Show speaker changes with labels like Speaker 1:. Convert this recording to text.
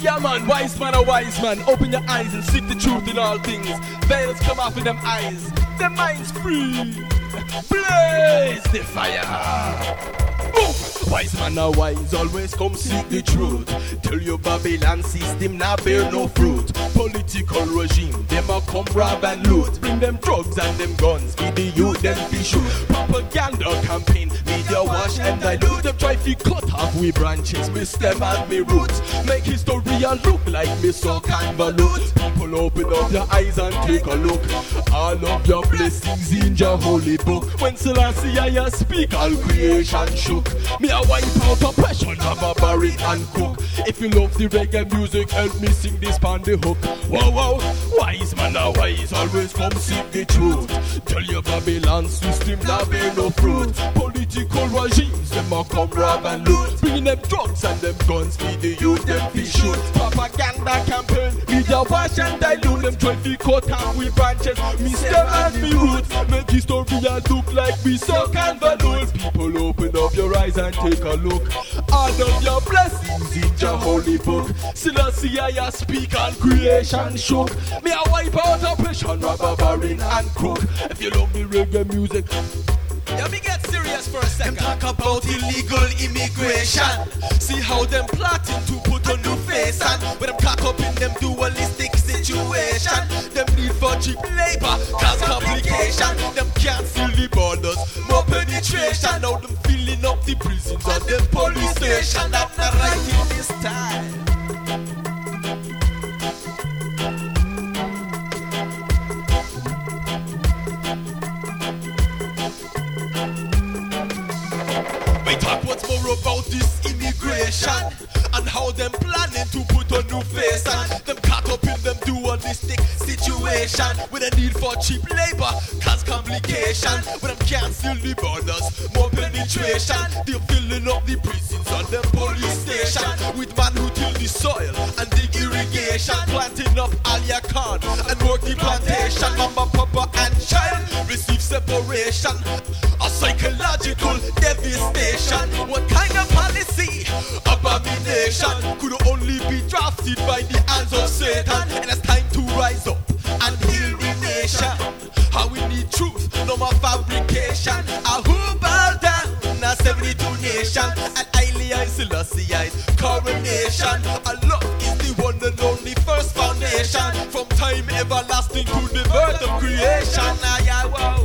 Speaker 1: Yeah, man, wise man, a wise man. Open your eyes and seek the truth in all things. Veils come off in them eyes, their minds free. Blaze the fire. Wise man are wise, always come seek the truth. Tell your Babylon system now bear no fruit. Political regime, them a come rob and loot. Bring them drugs and them guns, feed the youth them fi shoot. Propaganda campaign, media wash and dilute. Them try fi cut off we branches, me stem and me roots. Make history and look like me so convolute. People open up your eyes and take a look. All of your blessings in your holy book. When Selassie I speak, all creation shook. Me a wipe out oppression, I'm a bury and cook. If you love the reggae music, help me sing this pan the hook. Wow, wow, wise man, a wise, always come seek the truth. Tell your Babylon system that bear no fruit. Political regimes, them a come rob and loot. Bringing them drugs and them guns, feed the youth, them fi shoot. Propaganda campaign, media wash and dilute them. Try fi cut off we branches, me stem and me roots. Make history look like we so convolute. People and take a look. All of your blessings in your holy book. Selassie I speak and creation shook. Me a wipe out oppression, robber, baron and crook. If you love the reggae music,
Speaker 2: Yeah, me get serious for a second. Them talk about illegal immigration. See how them plotting to put a new face on. When them caught up in them dualistic situation. Them need for cheap labor, cause complication. Them can't seal the borders, more penetration. Now them station. That's not in this time. We talk what's more about this immigration and how them planning to put a new face on them caught up in them dualistic situation with a need for cheap labor cause complication when them can't seal the borders more they're filling up the prisons and the police station with man who till the soil and dig irrigation planting up alia corn and work the plantation mama papa and child receive separation a psychological devastation. What kind of policy? Abomination could only be drafted by the hands of Satan. Coronation. A love is the one and only first foundation. From time everlasting to the birth of creation. Ah, yeah, wow.